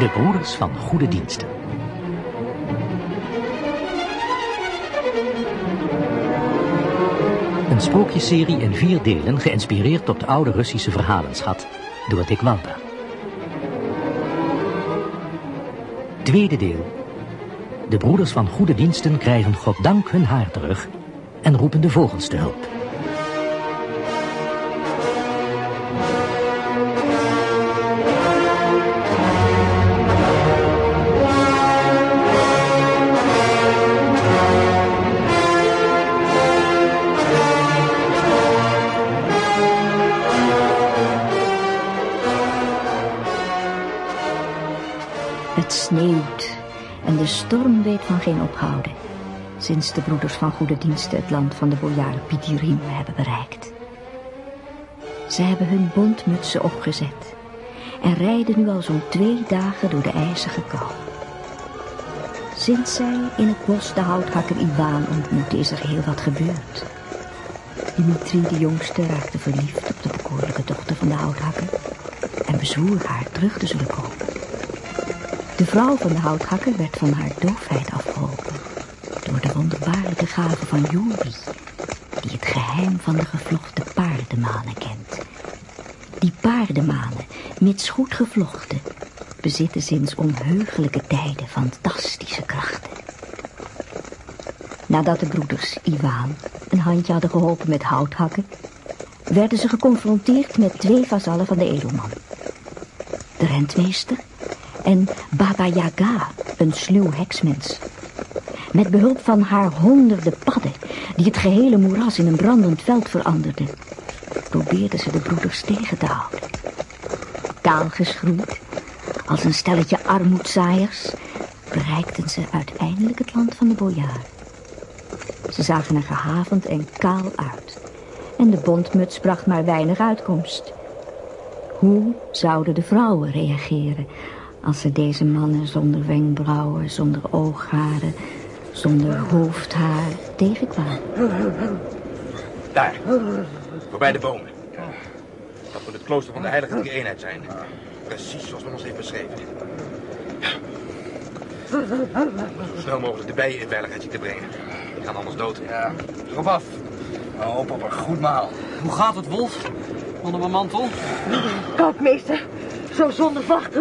De Broeders van Goede Diensten. Een spookjeserie in vier delen geïnspireerd op de oude Russische verhalenschat door Dick Walda. Tweede deel. De broeders van goede diensten krijgen goddank hun haar terug en roepen de vogels te hulp. Sinds de broeders van goede diensten het land van de bojaren Pitirim hebben bereikt. Ze hebben hun bondmutsen opgezet en rijden nu al zo'n twee dagen door de ijzige kou. Sinds zij in het bos de houthakker Iwaan ontmoeten is er heel wat gebeurd. Dimitri de jongste raakte verliefd op de bekoorlijke dochter van de houthakker en bezwoer haar terug te zullen komen. De vrouw van de houthakker werd van haar doofheid de wonderbaarlijke gave van Juri, die het geheim van de gevlochten paardenmanen kent. Die paardenmanen, mits goed gevlochten, bezitten sinds onheugelijke tijden fantastische krachten. Nadat de broeders Iwaan een handje hadden geholpen met houthakken, werden ze geconfronteerd met twee vazallen van de edelman. De rentmeester en Baba Yaga, een sluw heksmens. Met behulp van haar honderden padden, die het gehele moeras in een brandend veld veranderden, probeerden ze de broeders tegen te houden. Kaal geschroeid, als een stelletje armoedzaaiers, bereikten ze uiteindelijk het land van de bojaar. Ze zagen er gehavend en kaal uit. En de bondmuts bracht maar weinig uitkomst. Hoe zouden de vrouwen reageren als ze deze mannen zonder wenkbrauwen, zonder oogharen, zonder hoofdhaar tegenkwamen? Daar, voorbij de bomen. Dat moet het klooster van de heilige drie eenheid zijn. Precies zoals men ons heeft beschreven. Zo snel mogelijk de bijen in veiligheid zien te brengen. Die gaan anders dood. Ja, schop af. Nou, op op een goed maal. Hoe gaat het, Wolf? Onder mijn mantel? Koudmeester, zo zonder vacht.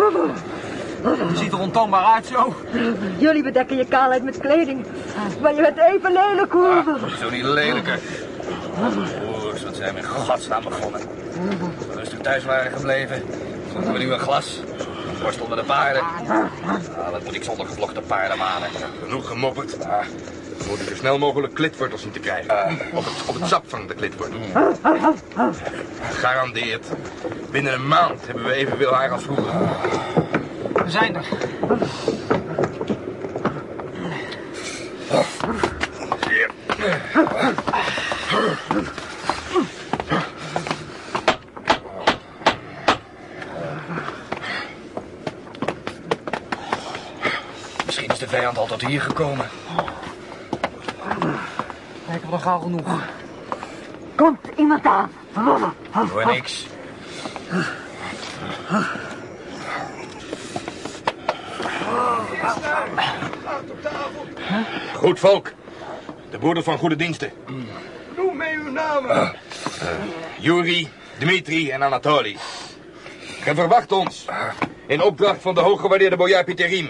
Je ziet er ontoonbaar uit zo. Jullie bedekken je kaalheid met kleding. Maar je bent even lelijk hoor. Zo niet lelijker. Oers, wat zijn we in godsnaam begonnen. Als we rustig thuis waren gebleven, dronken we nu een glas. Borst onder de paarden. Ah, wat moet ik zonder gevlochten paardenmanen? Genoeg gemopperd. We moeten zo snel mogelijk klitwortels zien te krijgen. Op het, op het sap van de klitwortel. Garandeerd. Binnen een maand hebben we evenveel haar als vroeger. We zijn er. Misschien is de vijand al tot hier gekomen. Lijken we nog gauw genoeg. Komt iemand aan. Hoor niks. Goed volk. De broeders van goede diensten. Noem mij uw namen. Yuri, Dmitri en Anatoly. Gij verwacht ons. In opdracht van de hooggewaardeerde bojaar Piterim.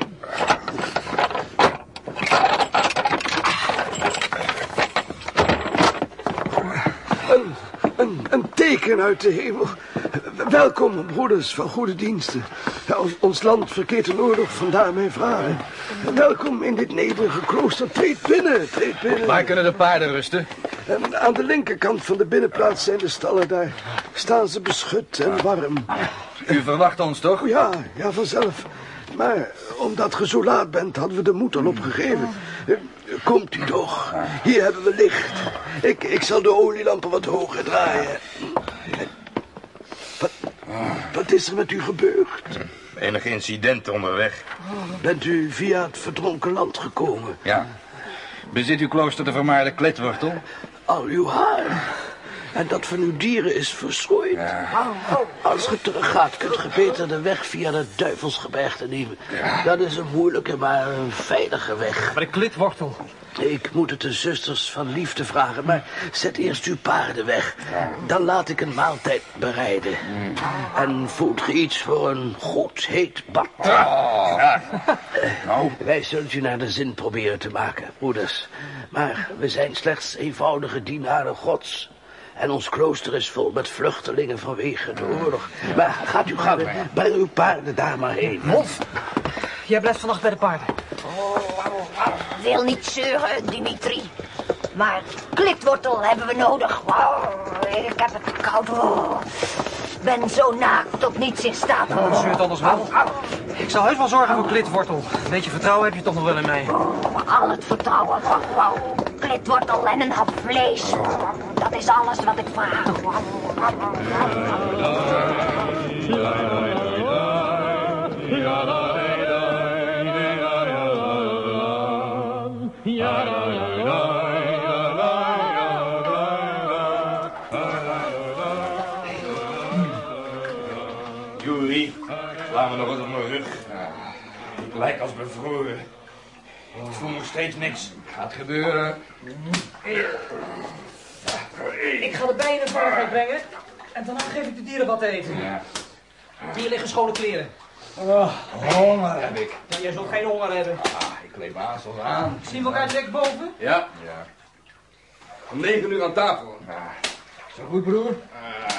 Een, een, een teken uit de hemel. Welkom, broeders van goede diensten. Ons, land verkeert in oorlog, vandaar mijn vragen. Welkom in dit nederige klooster. Treed binnen, treed binnen. Waar kunnen de paarden rusten? En aan de linkerkant van de binnenplaats zijn de stallen. Daar staan ze beschut en warm. U verwacht ons toch? Ja, ja, vanzelf. Maar omdat ge zo laat bent, hadden we de moed al opgegeven. Eh, Komt u toch. Hier hebben we licht. Ik, ik zal de olielampen wat hoger draaien. Wat, wat is er met u gebeurd? Enige incidenten onderweg. Bent u via het verdronken land gekomen? Ja. Bezit uw klooster de vermaarde klitwortel? Al uw haar. En dat van uw dieren is verschroeid. Als je teruggaat, kunt je beter de weg via de duivelsgebergte nemen. Dat is een moeilijke, maar een veilige weg. Maar de klitwortel. Ik moet het de zusters van liefde vragen, maar zet eerst uw paarden weg. Dan laat ik een maaltijd bereiden. En voelt ge iets voor een goed heet bad? Nou, Wij zullen u naar de zin proberen te maken, broeders. Maar we zijn slechts eenvoudige dienaren gods. En ons klooster is vol met vluchtelingen vanwege de oorlog. Maar gaat u gang, breng uw paarden daar maar heen. Wolf, jij blijft vannacht bij de paarden. Wil niet zeuren, Dimitri. Maar klitwortel hebben we nodig. Oh, ik heb het koud. Oh, ben zo naakt tot niets in staat. Nou, zeurt anders wel. Ik zal heus wel zorgen voor klitwortel. Een beetje vertrouwen heb je toch nog wel in mij. Al het vertrouwen. Oh, oh, klitwortel en een hap vlees. Dat is alles wat ik vraag. Juri, laat me nog eens op mijn rug. Ik lijk als bevroren. Ik voel nog steeds niks. Gaat gebeuren. Ik ga de bijen in veiligheid brengen. En daarna geef ik de dieren wat te eten. Ja. Hier liggen schone kleren. Honger heb ik. Ja, jij zult geen honger hebben. Ah, ik kleed me aan zoals aan. Zien we elkaar direct boven? Ja. ja. Om negen uur aan tafel. Zo goed, broer? Ah,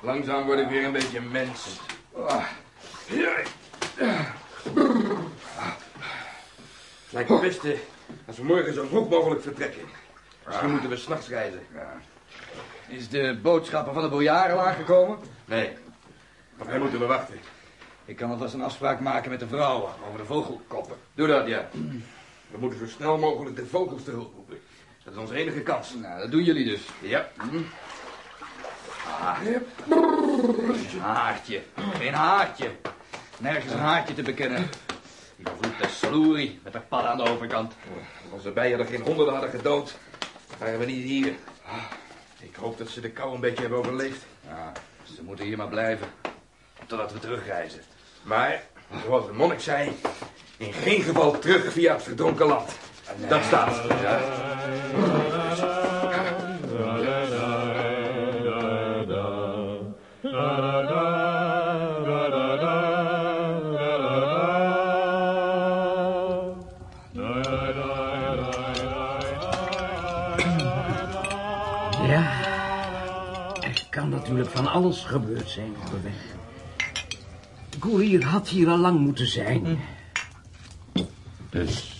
langzaam word ik weer een beetje mens. Ah, Het lijkt het beste als we morgen zo vroeg mogelijk vertrekken. Misschien moeten we s'nachts reizen. Is de boodschapper van de al aangekomen? Nee, maar wij moeten we wachten. Ik kan alvast een afspraak maken met de vrouwen over de vogelkoppen. Doe dat, ja. We moeten zo snel mogelijk de vogels te hulp roepen. Dat is onze enige kans. Nou, dat doen jullie dus. Ja. Ah. Een haartje. Geen haartje. Nergens een haartje te bekennen. Die vervloekte sloerie met de padden aan de overkant. Als onze bijen er geen honderden hadden gedood, waren we niet hier. Ik hoop dat ze de kou een beetje hebben overleefd. Ja, ze moeten hier maar blijven. Totdat we terugreizen. Maar, zoals de monnik zei, in geen geval terug via het verdronken land. Dat staat. Ja. Ja, kan natuurlijk van alles gebeurd zijn op de weg. Koerier had hier al lang moeten zijn. Dus...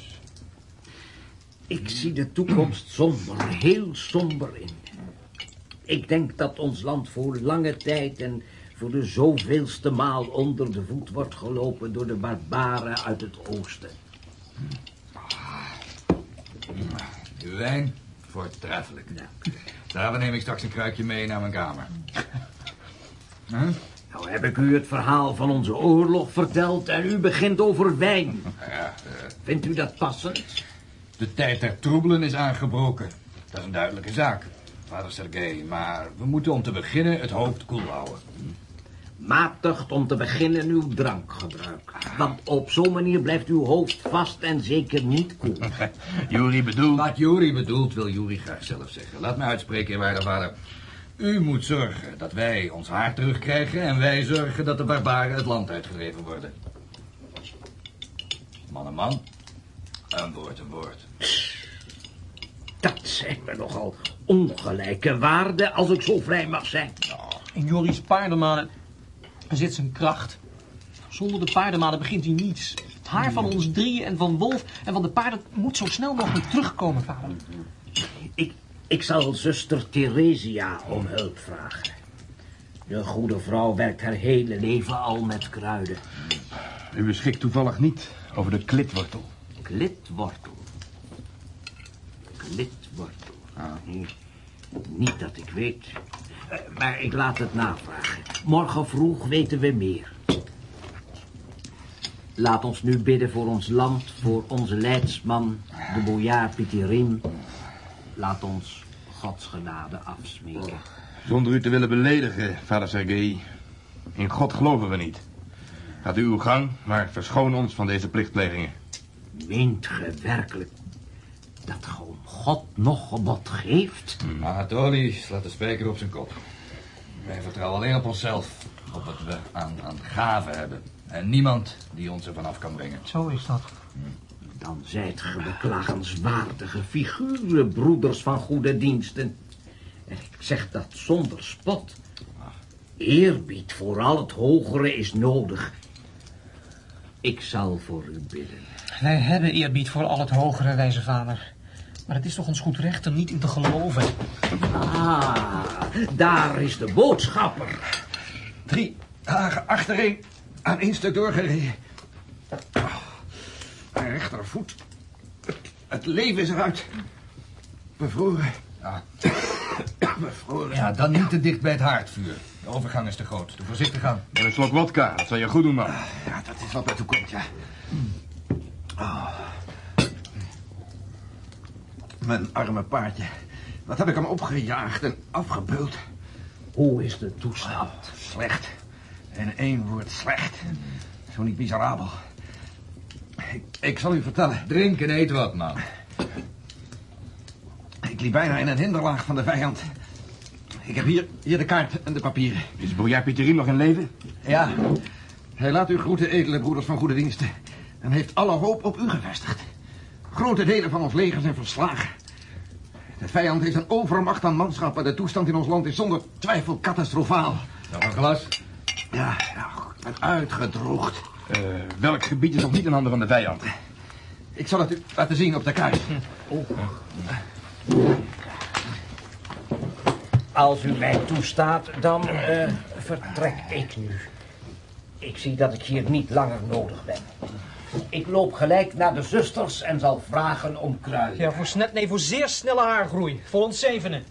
Ik zie de toekomst somber, heel somber in. Ik denk dat ons land voor lange tijd en voor de zoveelste maal onder de voet wordt gelopen door de barbaren uit het oosten. De wijn, voortreffelijk. Daarom neem ik straks een kruikje mee naar mijn kamer. Huh? Nou heb ik u het verhaal van onze oorlog verteld en u begint over wijn. Ja, Vindt u dat passend? de tijd der troebelen is aangebroken. Dat is een duidelijke zaak, vader Sergei. Maar we moeten om te beginnen het hoofd koel houden. Matigt om te beginnen uw drankgebruik. Want op zo'n manier blijft uw hoofd vast en zeker niet koel. Juri bedoelt... Wat Juri bedoelt, wil Juri graag zelf zeggen. Laat me uitspreken, eerwaarde vader. U moet zorgen dat wij ons haar terugkrijgen... en wij zorgen dat de barbaren het land uitgedreven worden. Man en man, een woord een woord. Dat zijn we nogal ongelijke waarden, als ik zo vrij mag zijn. In Joris paardenmanen zit zijn kracht. Zonder de paardenmanen begint hij niets. Het haar van ons drieën en van Wolf en van de paarden moet zo snel mogelijk terugkomen, vader. Ik, ik zal zuster Theresia om hulp vragen. De goede vrouw werkt haar hele leven al met kruiden. U beschikt toevallig niet over de klitwortel. Klitwortel. Klitwortel. Nee, Niet dat ik weet. Eh, Maar ik laat het navragen. Morgen vroeg weten we meer. Laat ons nu bidden voor ons land, voor onze leidsman, de bojaar Pitirim. Laat ons Gods genade afsmeken. Zonder u te willen beledigen, vader Sergei. In God geloven we niet. Gaat u uw gang, maar verschoon ons van deze plichtplegingen. Meent ge werkelijk dat ge om God nog gebod geeft? Anatoly slaat de spijker op zijn kop. Wij vertrouwen alleen op onszelf. Op wat we aan, aan gaven hebben. En niemand die ons ervan af kan brengen. Zo is dat. Dan zijt ge beklagenswaardige figuren, broeders van goede diensten. En ik zeg dat zonder spot. Eerbied voor al het hogere is nodig. Ik zal voor u bidden. Wij hebben eerbied voor al het hogere, wijze vader. Maar het is toch ons goed recht er niet in te geloven. Ah, daar is de boodschapper. Drie dagen achtereen aan één stuk doorgereden. Mijn rechtervoet. Het, leven is eruit. Bevroren. Ja. Bevroren. ja, dan niet te dicht bij het haardvuur. De overgang is te groot. Doe voorzichtig aan. En een slok wodka, dat zal je goed doen, man. Ja, dat is wat mij toekomt, ja. Oh. Mijn arme paardje. Wat heb ik hem opgejaagd en afgebeuld. Hoe is de toestand? Slecht. In één woord slecht. Zo niet miserabel. Ik, ik zal u vertellen. Drink en eet wat, man. Ik liep bijna in een hinderlaag van de vijand. Ik heb hier, hier de kaart en de papieren. Is Bojaar Pieterin nog in leven? Ja, hij laat u groeten, edele broeders van goede diensten. En heeft alle hoop op u gevestigd. Grote delen van ons leger zijn verslagen. De vijand heeft een overmacht aan manschappen. De toestand in ons land is zonder twijfel catastrofaal. Nog een glas? Ja, ja uitgedroogd. Eh, welk gebied is nog niet in handen van de vijand? Ik zal het u laten zien op de kaart. Als u mij toestaat, dan eh, vertrek ik nu. Ik zie dat ik hier niet langer nodig ben. Ik loop gelijk naar de zusters en zal vragen om kruiden. Ja, voor, snet, nee, voor zeer snelle haargroei. Voor ons zevenen.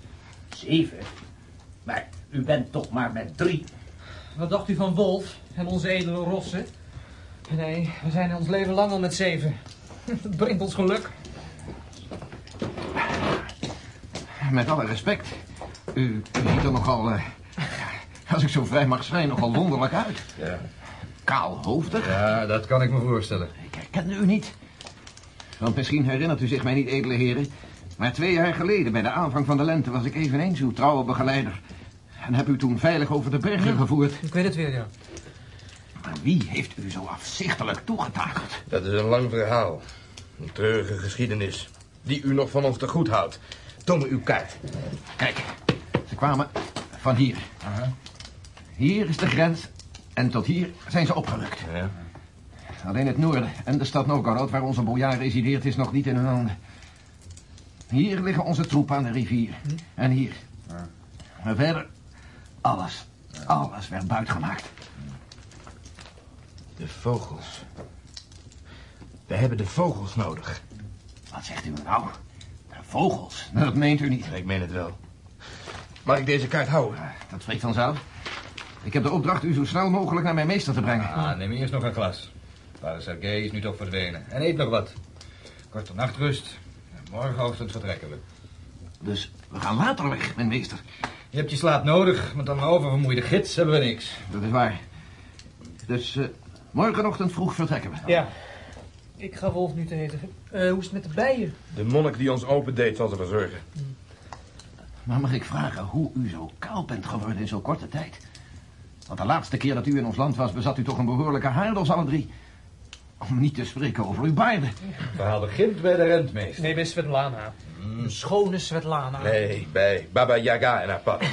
Zeven? Maar u bent toch maar met drie. Wat dacht u van Wolf en onze edele rossen? Nee, we zijn ons leven lang al met zeven. Dat brengt ons geluk. Met alle respect. U, ziet er nogal, eh, als ik zo vrij mag zijn, nogal wonderlijk uit. Ja. Kaalhoofdig. Ja, dat kan ik me voorstellen. Ik herkende u niet. Want misschien herinnert u zich mij niet, edele heren. Maar twee jaar geleden, bij de aanvang van de lente, was ik eveneens uw trouwe begeleider. En heb u toen veilig over de bergen gevoerd. Ik weet het weer, ja. Wie heeft u zo afzichtelijk toegetakeld? Dat is een lang verhaal. Een treurige geschiedenis. Die u nog van ons te goed houdt. Toon me uw kaart. Kijk, ze kwamen van hier. Hier is de grens en tot hier zijn ze opgerukt. Alleen het noorden en de stad Novgorod, waar onze bojaar resideert, is nog niet in hun handen. Hier liggen onze troepen aan de rivier. En hier. Maar verder, alles, alles werd buitgemaakt. De vogels. We hebben de vogels nodig. Wat zegt u nou? De vogels? Nou, dat meent u niet. Ik meen het wel. Mag ik deze kaart houden? Dat spreekt vanzelf. Ik heb de opdracht u zo snel mogelijk naar mijn meester te brengen. Ah, neem eerst nog een glas. Vader Sergei is nu toch verdwenen. En eet nog wat. Korte nachtrust. En morgenochtend vertrekken we. Dus we gaan later weg, mijn meester. Je hebt je slaap nodig, met dan een oververmoeide gids hebben we niks. Dat is waar. Dus eh, morgenochtend vroeg vertrekken we. Ja. Ik ga Wolf nu te eten. Eh, hoe is het met de bijen? De monnik die ons opendeed zal ze verzorgen. Maar mag ik vragen hoe u zo kaal bent geworden in zo'n korte tijd? Want de laatste keer dat u in ons land was, bezat u toch een behoorlijke haardels alle drie. Om niet te spreken over uw baarden. Het verhaal begint bij de rentmeester. Nee, bij Svetlana. Een schone Svetlana. Nee, bij Baba Yaga en haar pap.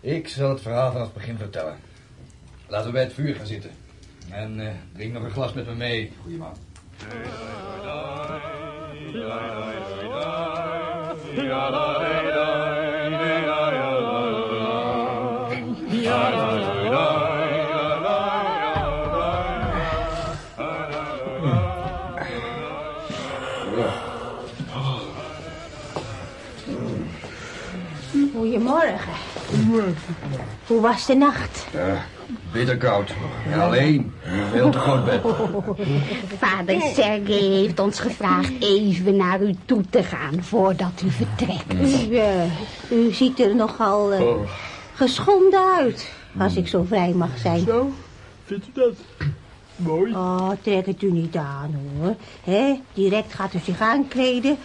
Ik zal het verhaal vanaf het begin vertellen. Laten we bij het vuur gaan zitten. En eh, drink nog een glas met me mee, goeie man. Goedemorgen. Hoe was de nacht? Bitterkoud. En alleen. Veel te groot bed. Vader Sergei heeft ons gevraagd even naar u toe te gaan voordat u vertrekt. U, eh, u ziet er nogal... eh, geschonden uit, als ik zo vrij mag zijn. Zo, vindt u dat? Mooi. Oh, trek het u niet aan, hoor. Hè? Direct gaat u zich aankleden,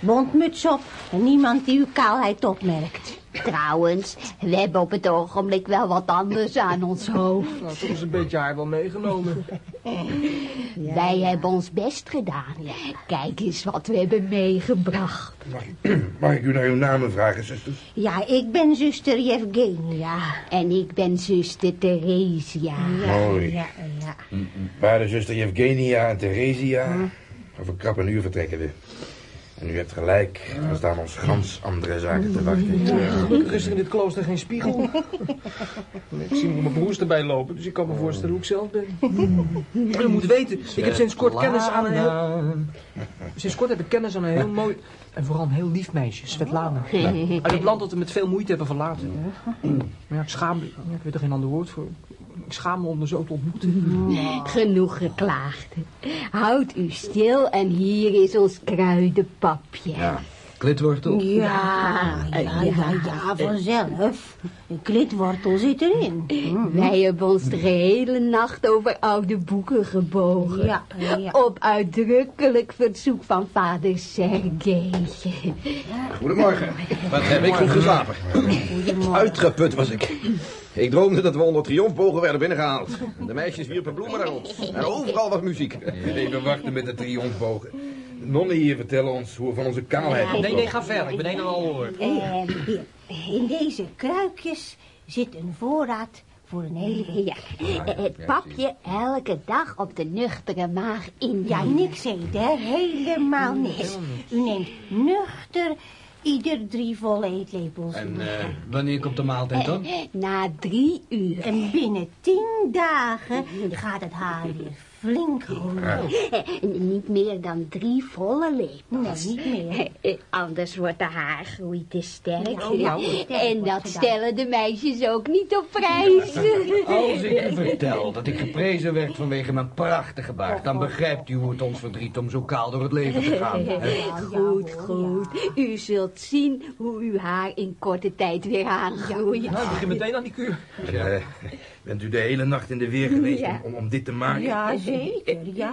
bondmuts op en niemand die uw kaalheid opmerkt. Trouwens, we hebben op het ogenblik wel wat anders aan ons hoofd. Nou, toch is een beetje haar wel meegenomen. Wij hebben ons best gedaan. Kijk eens wat we hebben meegebracht. Mag ik, mag ik u naar uw namen vragen, zusters? Ja, ik ben zuster Yevgenia. En ik ben zuster Theresia. Ja, Mooi. ja, ja. Waren zuster Evgenia en Theresia. Over krap een uur vertrekken we. En u hebt gelijk, er staan ons gans andere zaken te wachten. Gelukkig is er in dit klooster geen spiegel. Ik zie mijn broers erbij lopen, dus ik kan me voorstellen hoe ik zelf ben. U moet weten, ik heb sinds kort kennis aan een heel... Sinds kort heb ik kennis aan een heel mooi en vooral een heel lief meisje, Svetlana. Uit het land dat we met veel moeite hebben verlaten. Maar ja, ik schaam me, ik weet er geen ander woord voor. Ik schaam me om er zo te ontmoeten. Genoeg geklaagd. Houd u stil en hier is ons kruidenpapje. Ja, klitwortel. Ja, ja, ja, ja, vanzelf. De klitwortel zit erin. Wij hebben ons de hele nacht over oude boeken gebogen. Ja, ja. Op uitdrukkelijk verzoek van vader Sergej. Goedemorgen. Wat heb ik goed geslapen? Uitgeput was ik. Ik droomde dat we onder triomfbogen werden binnengehaald. De meisjes wierpen bloemen naar ons. En overal was muziek. Even wachten met de triomfbogen. Nonnen hier vertellen ons hoe we van onze kaalheid Nee, nee, ga verder. Ik ben een en al hoor. Hier, in deze kruikjes zit een voorraad voor een hele week. Ja, het papje elke dag op de nuchtere maag in. Ja, niks eten, hè? Helemaal niks. U neemt nuchter ieder drie volle eetlepels. En eh, wanneer komt de maaltijd dan? Na drie uur. En binnen tien dagen gaat het haar weer flink groeien. Eh, Niet meer dan drie volle lepels. Nee, niet meer. Eh, Anders wordt de haargroei te sterk. Ja, ja, sterk en dat stellen de meisjes ook niet op prijs. Als ik u vertel dat ik geprezen werd vanwege mijn prachtige baard... dan begrijpt u hoe het ons verdriet om zo kaal door het leven te gaan. hè? Goed, goed. U zult zien hoe uw haar in korte tijd weer aangroeit. Nou, ik begin meteen aan die kuur. Ja, eh, bent u de hele nacht in de weer geweest Ja. om, om dit te maken? Ja, zeker. Ja,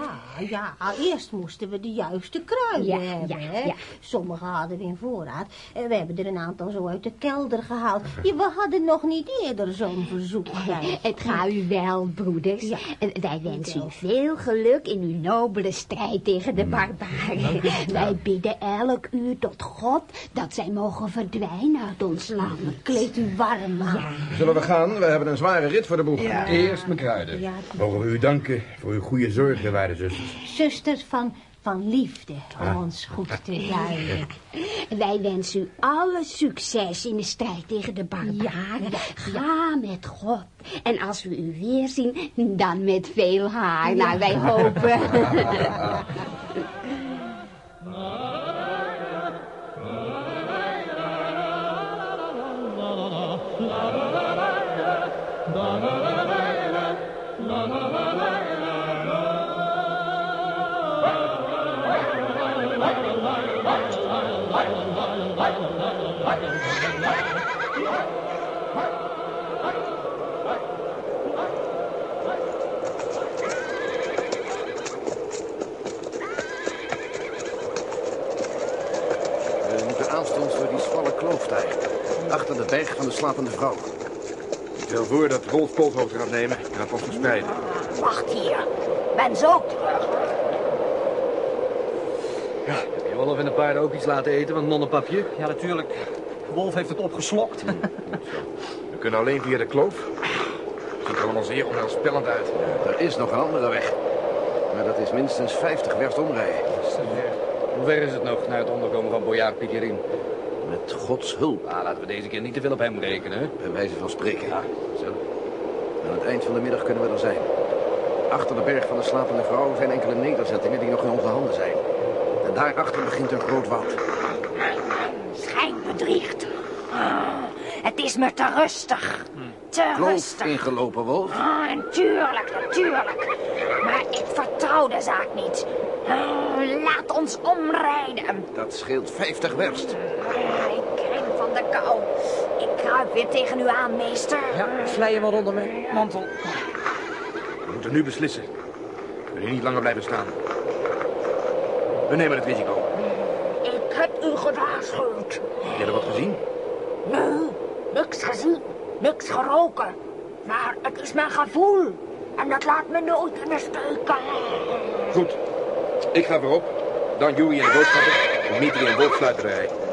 ja. Eerst moesten we de juiste kruiden Ja, hebben. ja, hè. ja. Sommige hadden we in voorraad. En we hebben er een aantal zo uit de kelder gehaald. Ja, we hadden nog niet eerder zo'n verzoek gedaan. Het gaat u wel, broeders. En Wij wensen u veel geluk in uw nobele strijd tegen de barbaren. Wij bidden elk uur tot God dat zij mogen verdwijnen uit ons land. Kleed u warm aan. Zullen we gaan? We hebben een zware rit voor de boeg. Eerst mijn kruiden. Ja, Mogen we u danken voor uw goede zorgen, waarde zusters. zusters van, van liefde om ons goed te leiden. Wij wensen u alle succes in de strijd tegen de barbaren. Ga met God. En als we u weer zien, dan met veel haar. Nou, wij hopen. Achter de berg van de slapende vrouw. Ik stel voor dat Rolf Koolhoofd gaat nemen en het ons verspreiden. Wacht hier. Ben zo terug. Heb je Wolf en de paarden ook iets laten eten van nonnenpapje? Ja, natuurlijk. Wolf heeft het opgeslokt. We kunnen alleen via de kloof. Ziet er allemaal zeer onheilspellend uit. Er is nog een andere weg. Maar dat is minstens 50 werst omrijden. Hoe ver is het nog naar het onderkomen van bojaar Pieterin? Met Gods hulp, Ah, laten we deze keer niet te veel op hem rekenen, hè? bij wijze van spreken. Zo. Aan het eind van de middag kunnen we er zijn. Achter de berg van de slapende vrouw zijn enkele nederzettingen die nog in onze handen zijn. En daarachter begint een groot woud. Schijnbedriegt. Ah, het is me te rustig. Te Kloof rustig. ingelopen, Wolf. Ah, natuurlijk, natuurlijk. Maar ik vertrouw de zaak niet. Ah, laat ons omrijden. Dat scheelt 50 werst. Ah, ik kring van de kou. Ik kruip weer tegen u aan, meester. Ja, vlei je wel onder mijn mantel. We moeten nu beslissen. We kunnen hier niet langer blijven staan. We nemen het risico. Ik heb u gewaarschuwd. Heb je er wat gezien? Nee, niks gezien, niks geroken. Maar het is mijn gevoel. En dat laat me nooit in de steek. Goed. Ik ga voorop. Dan Joey en de boodschappen. En Mitri en de.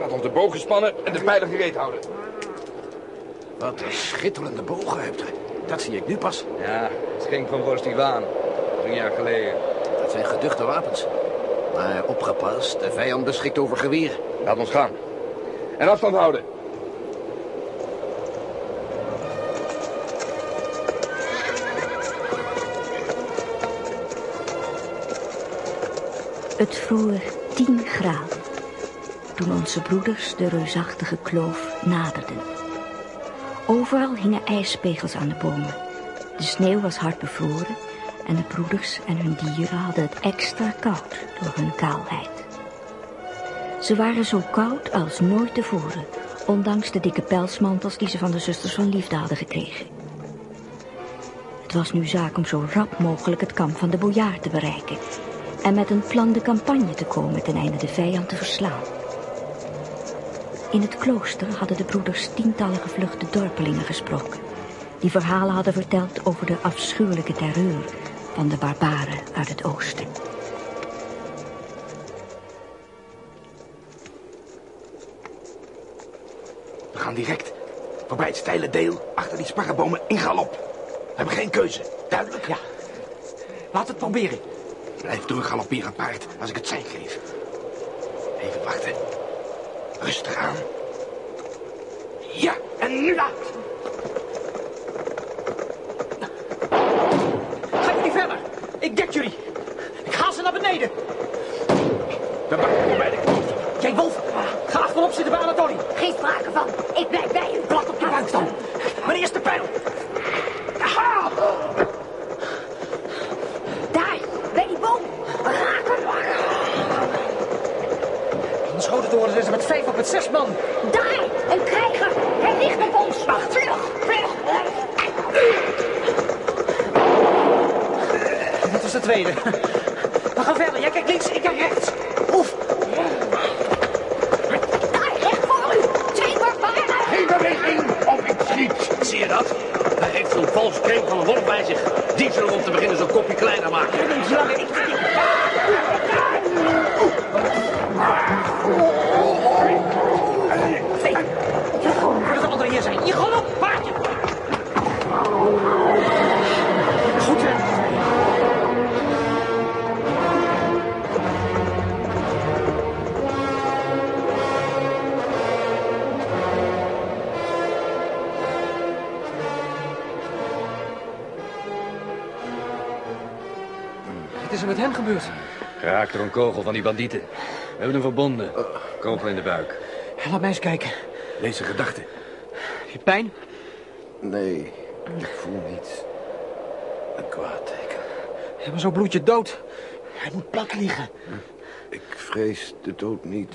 Laat ons de bogen spannen en de pijlen gereed houden. Wat een schitterende bogen hebt u. Dat zie ik nu pas. Ja, schenk van Vorst Ivan. Drie jaar geleden. Dat zijn geduchte wapens. Maar opgepast, de vijand beschikt over geweren. Laat ons gaan. En afstand houden. Het vroor tien graden toen onze broeders de reusachtige kloof naderden. Overal hingen ijspegels aan de bomen. De sneeuw was hard bevroren en de broeders en hun dieren hadden het extra koud door hun kaalheid. Ze waren zo koud als nooit tevoren, ondanks de dikke pelsmantels die ze van de zusters van liefde hadden gekregen. Het was nu zaak om zo rap mogelijk het kamp van de bojaar te bereiken en met een plan de campagne te komen ten einde de vijand te verslaan. In het klooster hadden de broeders tientallen gevluchte dorpelingen gesproken, die verhalen hadden verteld over de afschuwelijke terreur van de barbaren uit het oosten. We gaan direct. Voorbij het steile deel, achter die sparrenbomen, in galop. We hebben geen keuze. Duidelijk? Ja. Laat het proberen. Blijf terug galopperen, paard, als ik het sein geef. Even wachten. Rustig aan. Ja, en nu laat. Ga jullie verder. Ik dek jullie. Ik haal ze naar beneden. Dan wachten we bij de klooster. Jij, Wolf, ga achterop zitten bij Anatoly. Geen sprake van. Ik blijf bij u. Plat op je buik dan. Mijn eerste pijl. Aha! Daar, bij die boom. Raak hem. Geschoten te worden zijn ze met vijf of met zes man. Daar, een krijger. Hij ligt op ons. Wacht, vlug, vlug. Dit was de tweede. We gaan verder. Jij kijkt links, ik kijk rechts. Oef. Daar, recht voor u. Twee barbaren. Geen beweging of ik schiet. Zie je dat? Hij heeft zo'n vals kreeg van een wolf bij zich. Die zullen we om te beginnen zo'n kopje kleiner maken. De hem gebeurd? Geraakt door een kogel van die bandieten. We hebben hem verbonden. Kogel in de buik. Laat mij eens kijken. Lees zijn gedachten. Heb je pijn? Nee, ik voel niets. Een kwaad teken. Ja, maar zo bloed je dood. Hij moet plat liggen. Ik vrees de dood niet.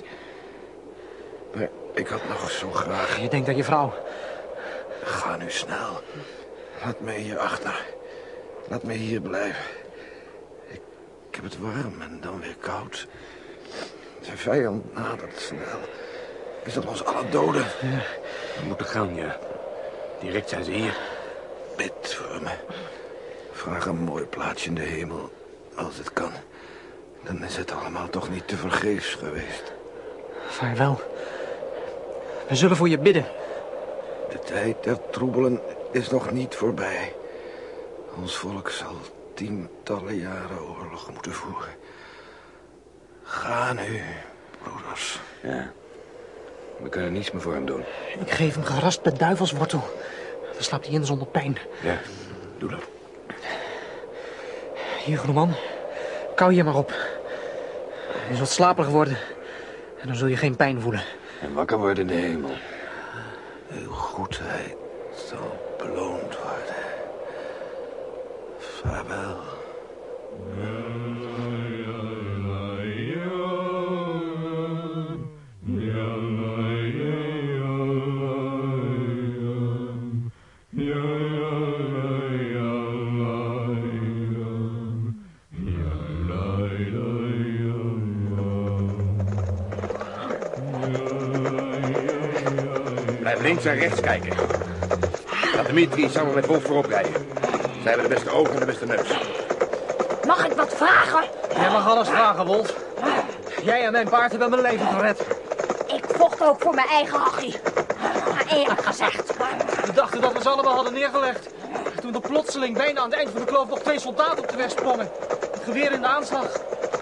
Maar ik had nog zo graag... Je denkt aan je vrouw. Ga nu snel. Laat mij hier achter. Laat mij hier blijven. Heb het warm en dan weer koud. De vijand nadert snel. Is dat ons alle doden? We moeten gaan, ja. Direct zijn ze hier. Bid voor me. Vraag een mooi plaatsje in de hemel, als het kan. Dan is het allemaal toch niet te vergeefs geweest. Vaarwel. We zullen voor je bidden. De tijd der troebelen is nog niet voorbij. Ons volk zal tientallen jaren oorlog moeten voeren. Ga nu, broeders. Ja. We kunnen niets meer voor hem doen. Ik geef hem geraspt met duivelswortel. Dan slaapt hij in zonder pijn. Ja, doe dat. Hier, goede man. Kou hier maar op. Hij is wat slaperig geworden. En dan zul je geen pijn voelen. En wakker worden in de hemel. Uw goedheid Blijf links en rechts kijken. Laat Dimitri samen met Wolf voorop rijden. Zij hebben de beste ogen en de beste neus. Mag ik wat vragen? Jij mag alles vragen, Wolf. Jij en mijn paard hebben mijn leven gered. Ik vocht ook voor mijn eigen hachie. Maar eerlijk gezegd. We dachten dat we ze allemaal hadden neergelegd. Toen er plotseling bijna aan het eind van de kloof nog twee soldaten op de weg sprongen. Het geweer in de aanslag.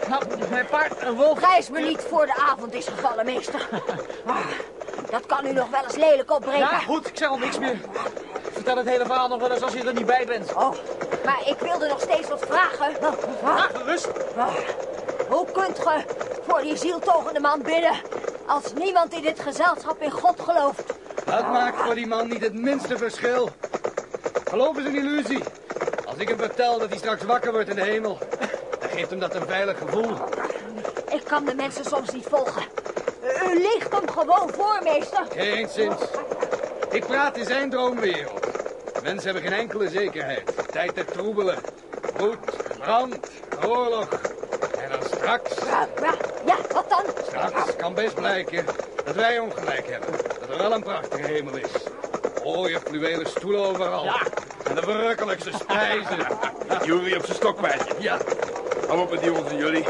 Nou, mijn paard en Wolf... Gijs me niet voor de avond is gevallen, meester. Ah, Dat kan u nog wel eens lelijk opbreken. Ja, goed, ik zeg al niks meer. Vertel het hele verhaal nog wel eens als je er niet bij bent. Oh, maar ik wilde nog steeds wat vragen. Vraag gerust. Hoe kunt ge voor die zieltogende man bidden... als niemand in dit gezelschap in God gelooft? Dat maakt voor die man niet het minste verschil. Geloof is een illusie. Als ik hem vertel dat hij straks wakker wordt in de hemel, dan geeft hem dat een veilig gevoel. Ik kan de mensen soms niet volgen. U ligt hem gewoon voor, meester. Geen zins. Ik praat in zijn droomwereld. Mensen hebben geen enkele zekerheid. Tijd te troebelen. Bloed, brand, oorlog. En dan straks, Ja, ja, ja, wat dan? straks kan best blijken dat wij ongelijk hebben. Dat er wel een prachtige hemel is. Mooie fluwelen stoelen overal. En de verrukkelijkste spijzen. Jury op zijn stokpaardje. Ja. Hou op met die en jullie.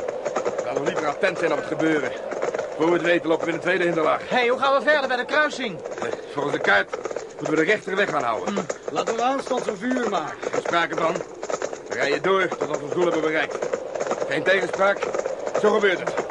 We liever attent zijn op het gebeuren. Voor we het weten lopen we in de tweede hinderlaag. Hé, hey, hoe gaan we verder bij de kruising? Eh, Volgens de kaart moeten we de rechtere weg gaan houden. Laten we aanstonds een vuur maken. Geen sprake van. We rijden door tot we ons doel hebben bereikt. Geen tegenspraak. Zo gebeurt het.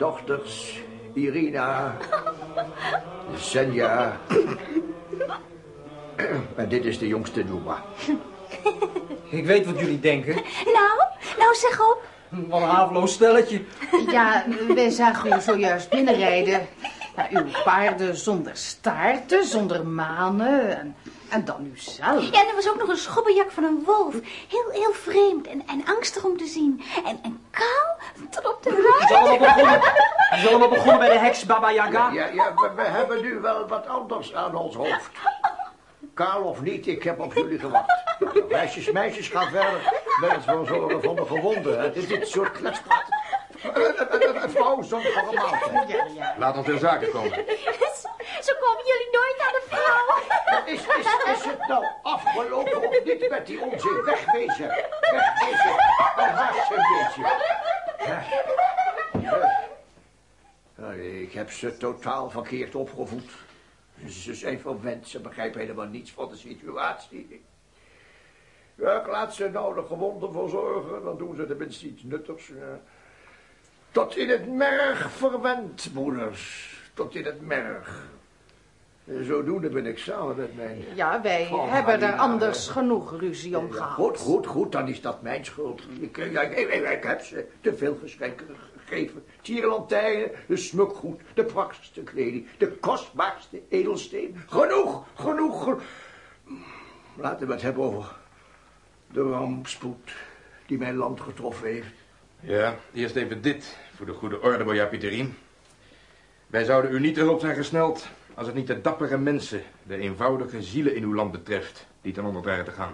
Dochters Irina, Senja. En dit is de jongste Numa. Ik weet wat jullie denken. Nou, nou zeg op. Wat een haveloos stelletje. Ja, wij zagen u zojuist binnenrijden. Ja, uw paarden zonder staarten, zonder manen. En, en dan u zelf. Ja, en er was ook nog een schobbenjak van een wolf. Heel, heel vreemd en, en angstig om te zien. En, en kaal tot op de Het is allemaal begonnen, het is allemaal begonnen bij de heks Baba Yaga. Ja, ja we, we hebben nu wel wat anders aan ons hoofd. Kaal of niet, ik heb op jullie gewacht. Meisjes, meisjes, ga verder. Met het verzorgen van de gewonden. Het is dit soort kletspraat. Een vrouw zonder voor een maaltijd. Laat ons ter zake komen. Zo komen jullie nooit aan de vrouw. Is, is, is het nou afgelopen of niet met die onzin? Wegwezen. Wegwezen. Een beetje. Eh, Ik heb ze totaal verkeerd opgevoed. Ze zijn verwend, ze begrijpen helemaal niets van de situatie. Ja, ik laat ze nou de gewonden verzorgen, dan doen ze tenminste iets nuttigs. ja. Tot in het merg verwend, moeders. Tot in het merg. En Zodoende ben ik samen met mijn... Ja, wij hebben er anders genoeg ruzie om ja, gehad. Goed, goed, goed, dan is dat mijn schuld. Ik, eh, ja, ik, ik, ik heb ze te veel geschenken gegeven. Tierenlantijnen, de smukgoed, de prachtigste kleding, de kostbaarste edelsteen. Genoeg, genoeg, genoeg. Laten we het hebben over de rampspoed die mijn land getroffen heeft. Ja, eerst even dit voor de goede orde, Boja Pieterien. Wij zouden u niet te hulp zijn gesneld als het niet de dappere mensen, de eenvoudige zielen in uw land betreft, die ten onder dreigen te gaan.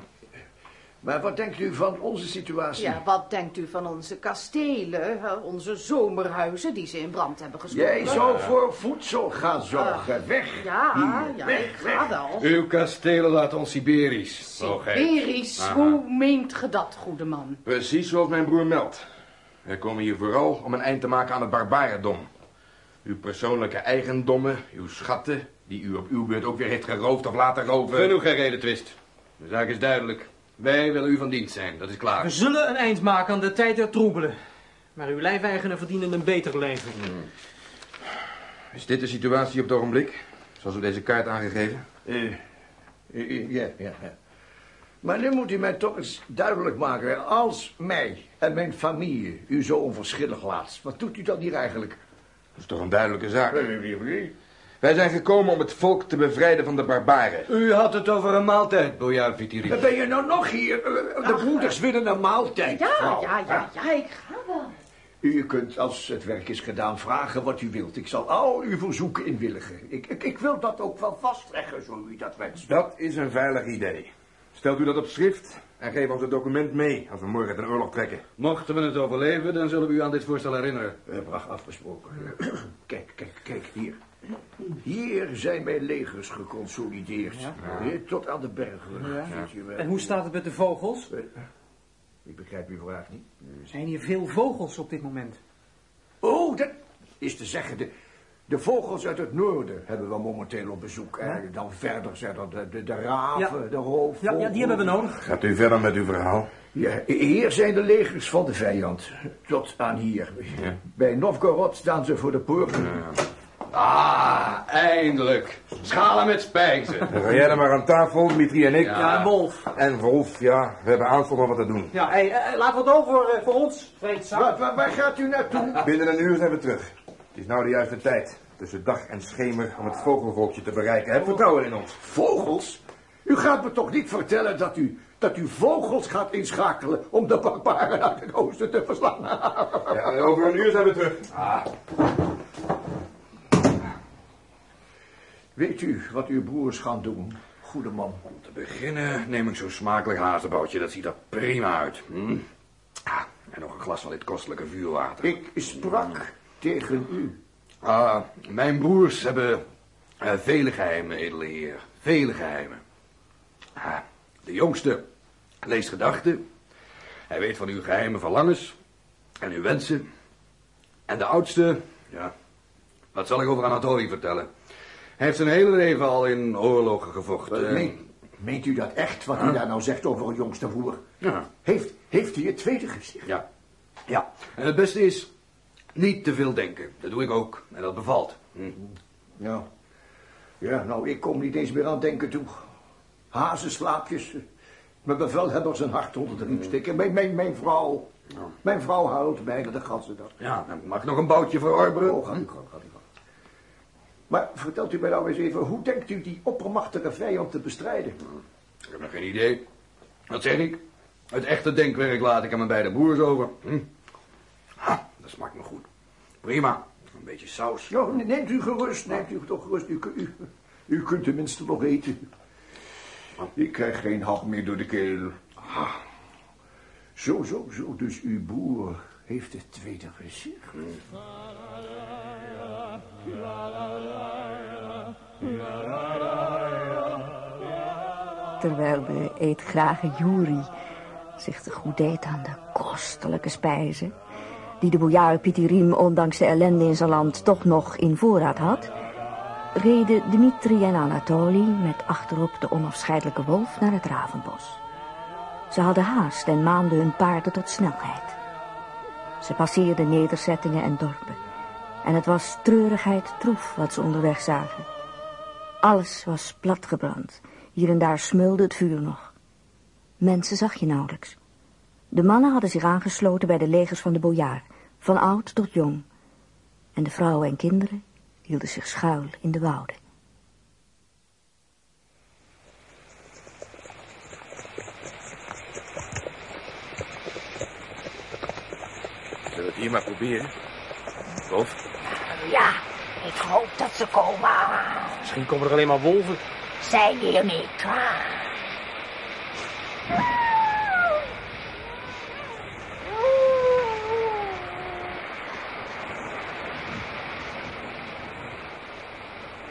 Maar wat denkt u van onze situatie? Ja, wat denkt u van onze kastelen, onze zomerhuizen die ze in brand hebben gestoken? Jij zou voor voedsel gaan zorgen. weg. Ja, hier, ja, weg, ik ga wel. Uw kastelen laten ons Siberisch. Siberisch, Aha. hoe meent ge dat, goede man? Precies zoals mijn broer meldt. Wij komen hier vooral om een eind te maken aan het barbarendom. Uw persoonlijke eigendommen, uw schatten, die u op uw beurt ook weer heeft geroofd of laten roven. Genoeg gereden twist. De zaak is duidelijk. Wij willen u van dienst zijn, dat is klaar. We zullen een eind maken aan de tijd der troebelen. Maar uw lijfeigenen verdienen een beter leven. Is dit de situatie op het ogenblik? Zoals op deze kaart aangegeven? Eh, eh, eh, ja, ja, ja. Maar nu moet u mij toch eens duidelijk maken. Als mij en mijn familie u zo onverschillig laat, wat doet u dan hier eigenlijk? Dat is toch een duidelijke zaak? Eh, eh, eh, Wij zijn gekomen om het volk te bevrijden van de barbaren. U had het over een maaltijd, bojaar Vitiri. Ben je nou nog hier? Eh, De broeders willen een maaltijd. Ja, vrouw. ja, ja, ja, ik ga wel. U kunt, als het werk is gedaan, vragen wat u wilt. Ik zal al uw verzoeken inwilligen. Ik, ik, ik wil dat ook wel vastleggen, zo u dat wenst. Dat is een veilig idee. Stelt u dat op schrift en geef ons het document mee als we morgen ten oorlog trekken. Mochten we het overleven, dan zullen we u aan dit voorstel herinneren. We hebben afgesproken. Kijk, kijk, kijk, hier. Hier zijn mijn legers geconsolideerd. Tot aan de bergen. Ziet u wel. En hoe staat het met de vogels? Ik begrijp uw vraag niet. Zijn hier veel vogels op dit moment? Oh, dat is te zeggen, de, de vogels uit het noorden hebben we momenteel op bezoek. En dan verder zijn er de, de, de raven, de roofvogels. Ja, ja, die hebben we nodig. Gaat u verder met uw verhaal? Ja, hier zijn de legers van de vijand. Tot aan hier. Bij Novgorod staan ze voor de poorten. Ah, eindelijk. Schalen met spijzen. Dan ga jij dan maar aan tafel, Dimitri en ik. Ja, en Wolf. En Wolf, ja, we hebben aanstonds nog wat te doen. Ja, hey, eh, laten we het over eh, voor ons, vreedzaam. Waar, waar, waar gaat u naartoe? Binnen een uur zijn we terug. Het is nou de juiste tijd. Tussen dag en schemer om het vogelvolkje te bereiken. Heb vertrouwen in ons. Vogels? U gaat me toch niet vertellen dat u, dat u vogels gaat inschakelen om de barbaren uit het oosten te verslaan? Ja, over een uur zijn we terug. Ah. Weet u wat uw broers gaan doen, goede man? Om te beginnen neem ik zo'n smakelijk hazenboutje. Dat ziet er prima uit. Hm? Ah, en nog een glas van dit kostelijke vuurwater. Ik sprak tegen u. Ah, mijn broers hebben eh, vele geheimen, edele heer. Vele geheimen. Ah, de jongste leest gedachten. Hij weet van uw geheime verlangens en uw wensen. En de oudste, ja, wat zal ik over Anatoly vertellen? Hij heeft zijn hele leven al in oorlogen gevochten. Eh, meent, u dat echt, wat u daar nou zegt over uw jongste broer? Ja. Heeft, heeft u het tweede gezegd? Ja. Ja. En het beste is niet te veel denken. Dat doe ik ook. En dat bevalt. Hm. Ja. Ja, nou, ik kom niet eens meer aan denken toe. Hazenslaapjes. Mijn bevelhebber zijn hart onder de riem steken. Mijn, mijn, mijn vrouw. Mijn vrouw huilt bijna de ganse dag. Ja, dan mag ik nog een boutje verorberen? Oh, gaat u gang, gaat u gang. Maar vertelt u mij nou eens even, hoe denkt u die oppermachtige vijand te bestrijden? Ik heb nog geen idee. Wat zeg ik? Het echte denkwerk laat ik aan mijn beide broers over. Hm. Ha, dat smaakt me goed. Prima. Een beetje saus. Ja, neemt u gerust, neemt u toch gerust. U, u, u kunt tenminste nog eten. Ik krijg geen hap meer door de keel. Ah. Zo, zo, zo. Dus uw boer heeft het tweede gezicht. Terwijl de eetgrage Juri zich te goed deed aan de kostelijke spijzen... die de bojaar Pitirim, ondanks de ellende in zijn land, toch nog in voorraad had... reden Dmitri en Anatoly met achterop de onafscheidelijke wolf naar het ravenbos. Ze hadden haast en maanden hun paarden tot snelheid. Ze passeerden nederzettingen en dorpen. En het was treurigheid troef wat ze onderweg zagen. Alles was platgebrand. Hier en daar smeulde het vuur nog. Mensen zag je nauwelijks. De mannen hadden zich aangesloten bij de legers van de bojaar, van oud tot jong. En de vrouwen en kinderen hielden zich schuil in de wouden. Zullen we het hier maar proberen? Wolf? Ja, ik hoop dat ze komen. Misschien komen er alleen maar wolven. Zijn hier niet klaar.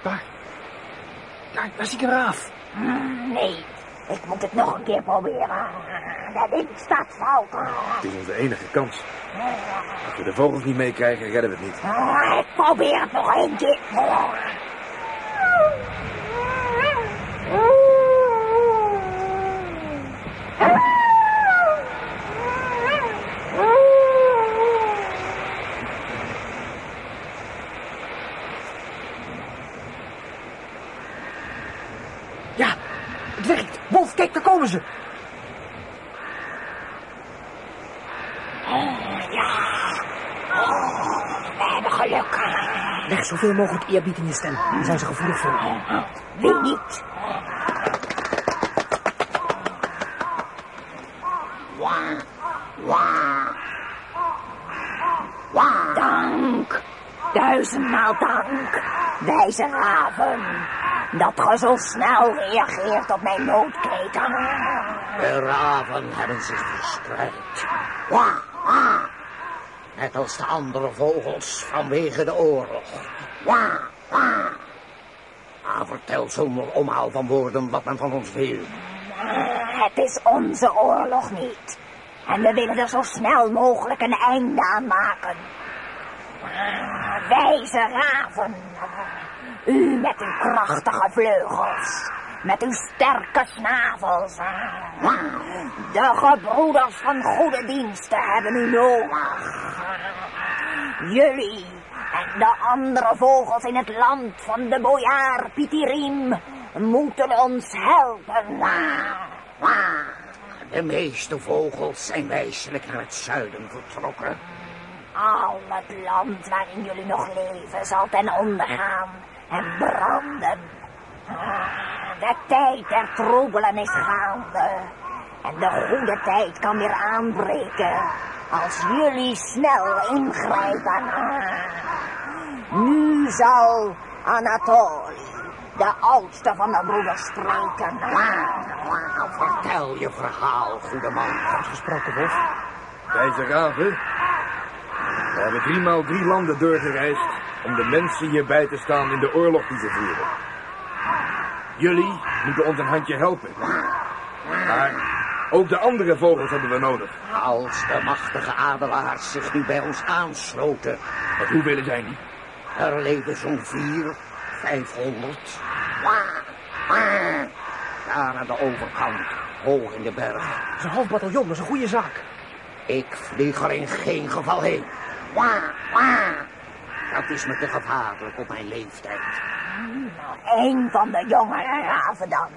Daar. Daar, daar zie ik een raaf. Hmm, Nee, ik moet het nog een keer proberen. De wind staat fout. Het is onze enige kans. Als we de vogels niet meekrijgen, redden we het niet. Ah, Ik probeer het nog een keer. Ja, het werkt. Wolf, kijk, daar komen ze. Oh, ja. Oh, we hebben geluk. Leg zoveel mogelijk eerbied in je stem. Daar zijn ze gevoelig voor. Wie niet? Wah, wah. Wah. Dank. Duizendmaal dank, wijze raven. Dat ge zo snel reageert op mijn noodkreten. De raven hebben zich verspreid. Net als de andere vogels vanwege de oorlog. Maar vertel zonder omhaal van woorden wat men van ons wil. Het is onze oorlog niet. En we willen er zo snel mogelijk een einde aan maken. Wijze raven. U met uw krachtige vleugels. Met uw sterke snavels. De gebroeders van goede diensten hebben u nodig. Jullie en de andere vogels in het land van de bojaar Pitirim moeten ons helpen. De meeste vogels zijn wijselijk naar het zuiden vertrokken. Al het land waarin jullie nog leven zal ten onder gaan en branden. De tijd der troebelen is gaande. En de goede tijd kan weer aanbreken als jullie snel ingrijpen. Nu zal Anatoli, de oudste van de broeders, spreken. Vertel je verhaal, goede man. Uitgesproken, Wolf. Wijze raven, we hebben driemaal drie landen doorgereisd om de mensen hierbij te staan in de oorlog die ze voeren. Jullie moeten ons een handje helpen. Maar ook de andere vogels hebben we nodig. Als de machtige adelaars zich nu bij ons aansloten. Wat hoeveel zijn die? Er leven zo'n vier, vijfhonderd. Daar aan de overkant, hoog in de berg. Dat is een half bataljon, dat is een goede zaak. Ik vlieg er in geen geval heen. Dat is me te gevaarlijk op mijn leeftijd. Een van de jonge raven dan.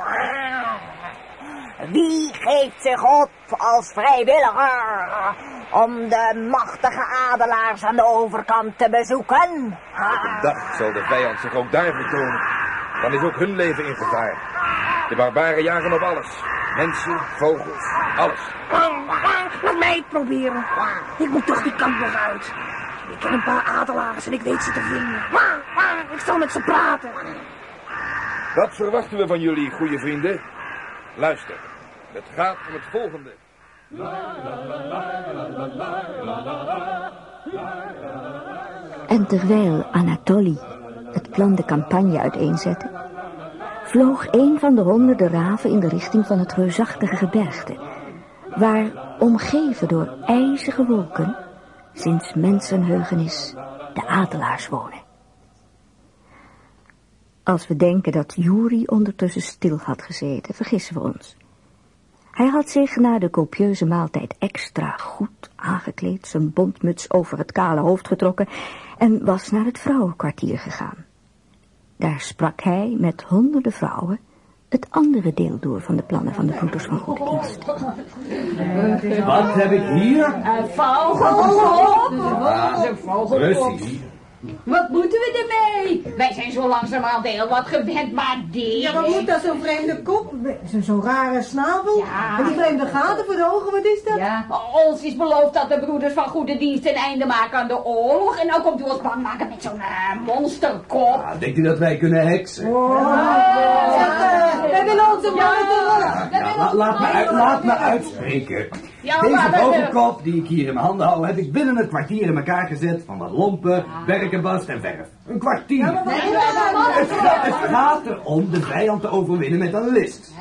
Wie geeft zich op als vrijwilliger om de machtige adelaars aan de overkant te bezoeken? Op een dag zal de vijand zich ook daar vertonen. Dan is ook hun leven in gevaar. De barbaren jagen op alles. Mensen, vogels, alles. Laat mij het proberen. Ik moet toch die kant nog uit. Ik ken een paar adelaars en ik weet ze te vinden. Ik zal met ze praten. Dat verwachten we van jullie, goede vrienden. Luister, het gaat om het volgende. En terwijl Anatoly het plan de campagne uiteenzette, vloog een van de honderden raven in de richting van het reusachtige gebergte, waar, omgeven door ijzige wolken, sinds mensenheugenis de adelaars wonen. Als we denken dat Juri ondertussen stil had gezeten, vergissen we ons. Hij had zich na de copieuze maaltijd extra goed aangekleed, zijn bontmuts over het kale hoofd getrokken en was naar het vrouwenkwartier gegaan. Daar sprak hij met honderden vrouwen het andere deel door van de plannen van de broeders van goede dienst. Wat heb ik hier? Een vogel. Precies. Wat moeten we ermee? Wij zijn zo langzamerhand heel wat gewend, maar die... Ja, wat moet dat zo'n vreemde kop? Zo'n zo rare snavel? Ja. En die vreemde gaten voor de ogen, wat is dat? Ja, ons is beloofd dat de broeders van goede dienst een einde maken aan de oorlog. En nou komt u ons bang maken met zo'n eh, monsterkop. Ah, denkt u dat wij kunnen heksen? Wij willen onze mannen. Ja, laat, me uit, laat me uitspreken. Deze vogelkop die ik hier in mijn handen hou, heb ik binnen het kwartier in elkaar gezet van wat lompen, berkenbast en verf. Een kwartier. Het, ga- het gaat erom de vijand te overwinnen met een list.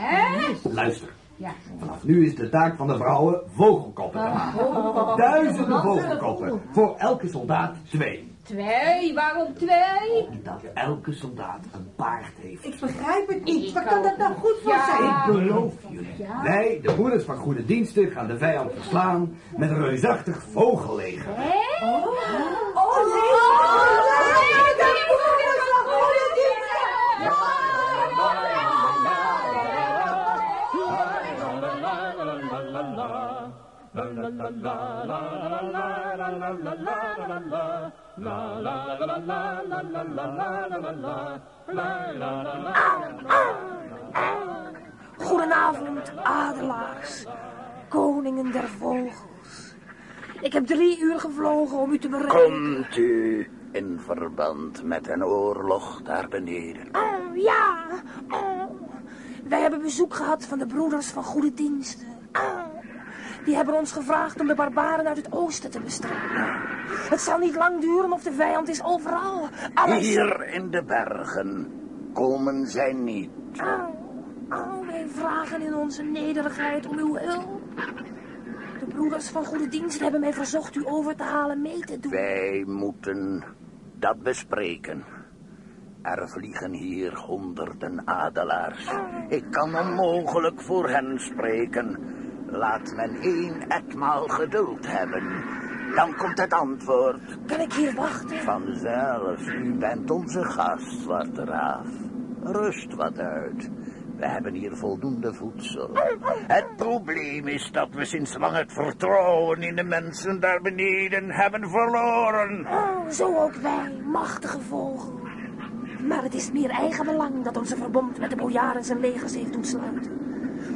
Luister. Ja. Vanaf nu is de taak van de vrouwen vogelkoppen te maken. Duizenden vogelkoppen. Voor elke soldaat twee. Twee, waarom twee? Dat elke soldaat een paard heeft. Ik begrijp het niet. Wat kan dat nou goed voor zijn? Ik beloof jullie. Wij, de broeders van goede diensten, gaan de vijand verslaan met een reusachtig vogelleger. Goedenavond, adelaars, koningen der vogels. Ik heb drie uur gevlogen om u te bereiken. Komt u in verband met een oorlog daar beneden? Oh, ja. Oh. Wij hebben bezoek gehad van de broeders van goede diensten. Oh. Die hebben ons gevraagd om de barbaren uit het oosten te bestrijden. Het zal niet lang duren of de vijand is overal. Alles... Hier in de bergen komen zij niet. Oh, wij vragen in onze nederigheid om uw hulp. De broeders van goede diensten hebben mij verzocht u over te halen mee te doen. Wij moeten dat bespreken. Er vliegen hier honderden adelaars. Ik kan onmogelijk voor hen spreken. Laat men één etmaal geduld hebben. Dan komt het antwoord. Kan ik hier wachten? Vanzelf, u bent onze gast, Zwarte Raaf. Rust wat uit. We hebben hier voldoende voedsel. Het probleem is dat we sinds lang het vertrouwen in de mensen daar beneden hebben verloren. Oh, zo ook wij, machtige vogel. Maar het is meer eigenbelang dat onze verbond met de bojaren zijn legers heeft doen sluiten.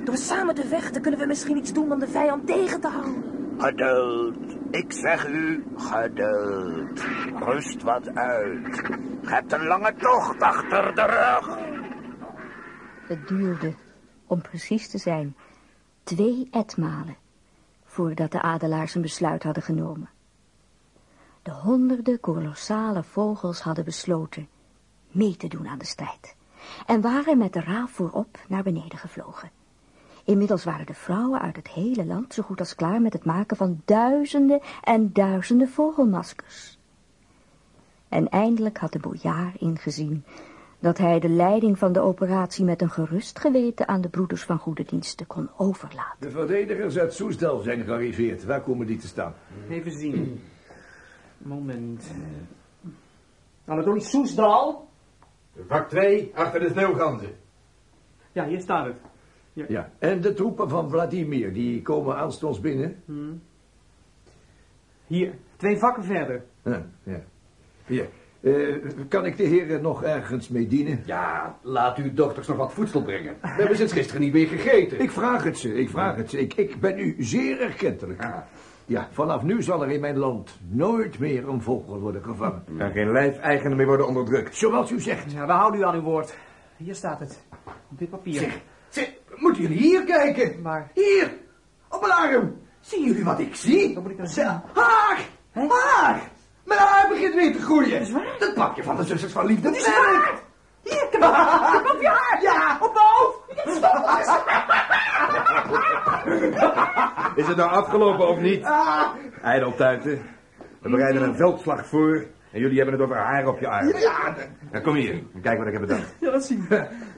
Door samen te vechten kunnen we misschien iets doen om de vijand tegen te houden. Geduld. Ik zeg u, geduld. Rust wat uit. Je hebt een lange tocht achter de rug. Het duurde, om precies te zijn, twee etmalen voordat de adelaars een besluit hadden genomen. De honderden kolossale vogels hadden besloten mee te doen aan de strijd en waren met de raaf voorop naar beneden gevlogen. Inmiddels waren de vrouwen uit het hele land zo goed als klaar met het maken van duizenden en duizenden vogelmaskers. En eindelijk had de bojaar ingezien dat hij de leiding van de operatie met een gerust geweten aan de broeders van goede diensten kon overlaten. De verdedigers uit Soesdal zijn gearriveerd. Waar komen die te staan? Even zien. Moment. Anatolie Soesdal? Vak 2, achter de sneeuwganzen. Ja, hier staat het. Ja. ja. En de troepen van Vladimir, die komen aanstonds binnen? Hmm. Hier, twee vakken verder. Ja, ja. Hier. Uh, kan ik de heren nog ergens mee dienen? Ja, laat uw dochters nog wat voedsel brengen. We hebben sinds gisteren niet meer gegeten. Ik vraag het ze, ik vraag het ze. Ik, ik ben u zeer erkentelijk. Ah. Ja, vanaf nu zal er in mijn land nooit meer een vogel worden gevangen. En geen lijfeigenen meer worden onderdrukt. Zoals u zegt. Ja, we houden u aan uw woord. Hier staat het. Op dit papier. Zeg, zeg, moeten jullie hier kijken? Waar? Hier, op mijn arm. Zien jullie wat ik zie? Wat moet ik dan zien? Haar! Haar! Mijn haar begint weer te groeien. Dat is waar? Dat pakje van de zusters van liefde. Dat is waar. Hier, ik heb, ik heb op je haar. Ja, op mijn hoofd. Is het nou afgelopen of niet? Ah. Ijdeltuiten. We bereiden een veldslag voor en jullie hebben het over haar op je arm. Ja, Dan kom hier, en kijk wat ik heb bedacht. Ja, dat zien we.